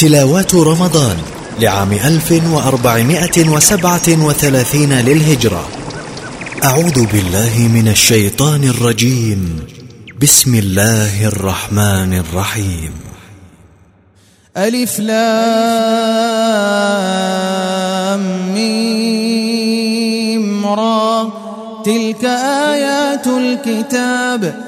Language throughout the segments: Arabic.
تلاوات رمضان لعام 1437 للهجرة. أعوذ بالله من الشيطان الرجيم. بسم الله الرحمن الرحيم. ألف لام ميم را. تلك آيات الكتاب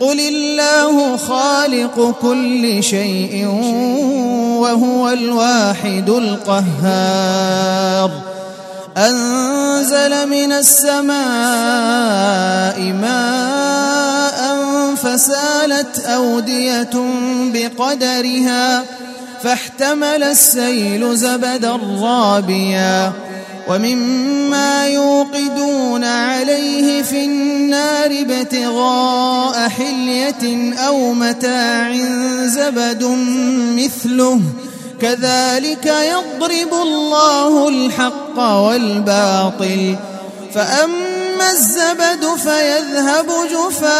قل الله خالق كل شيء وهو الواحد القهار أنزل من السماء ماء فسالت أودية بقدرها فاحتمل السيل زبدا رابيا ومما يوقدون عليه في النار ابتغاء حلية أو متاع زبد مثله. كذلك يضرب الله الحق والباطل. فأما الزبد فيذهب جفاء.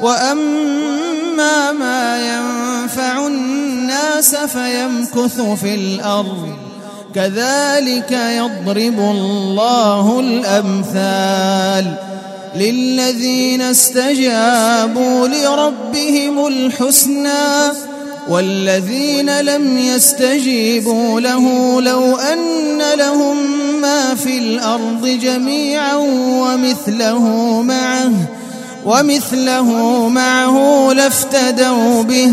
وأما ما ينفع الناس فيمكث في الأرض. كذلك يضرب الله الأمثال للذين استجابوا لربهم الحسنى والذين لم يستجيبوا له لو أن لهم ما في الأرض جميعا ومثله معه ومثله معه لافتدوا به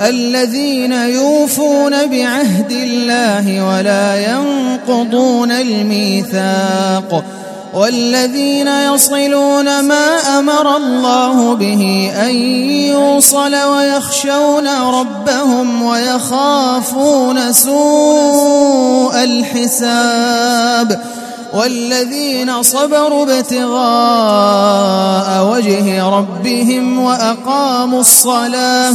الذين يوفون بعهد الله ولا ينقضون الميثاق والذين يصلون ما أمر الله به أن يوصل ويخشون ربهم ويخافون سوء الحساب والذين صبروا ابتغاء وجه ربهم وأقاموا الصلاة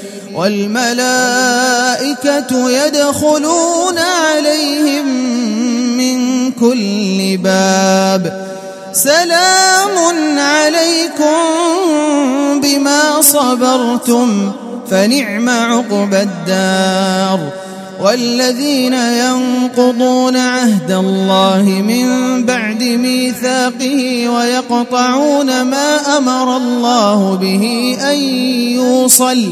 والملائكة يدخلون عليهم من كل باب. سلام عليكم بما صبرتم فنعم عقبى الدار. والذين ينقضون عهد الله من بعد ميثاقه ويقطعون ما أمر الله به أن يوصل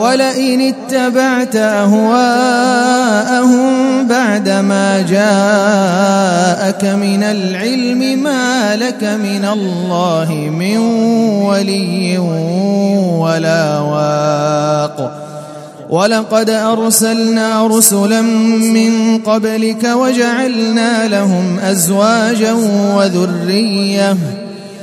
ولئن اتبعت أهواءهم بعدما جاءك من العلم ما لك من الله من ولي ولا واق. ولقد أرسلنا رسلا من قبلك وجعلنا لهم أزواجا وذرية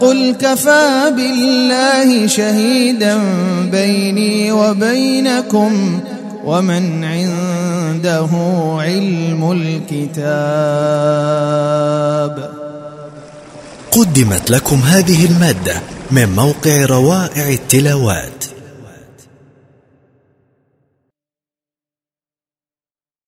قل كفى بالله شهيدا بيني وبينكم ومن عنده علم الكتاب. قدمت لكم هذه المادة من موقع روائع التلاوات.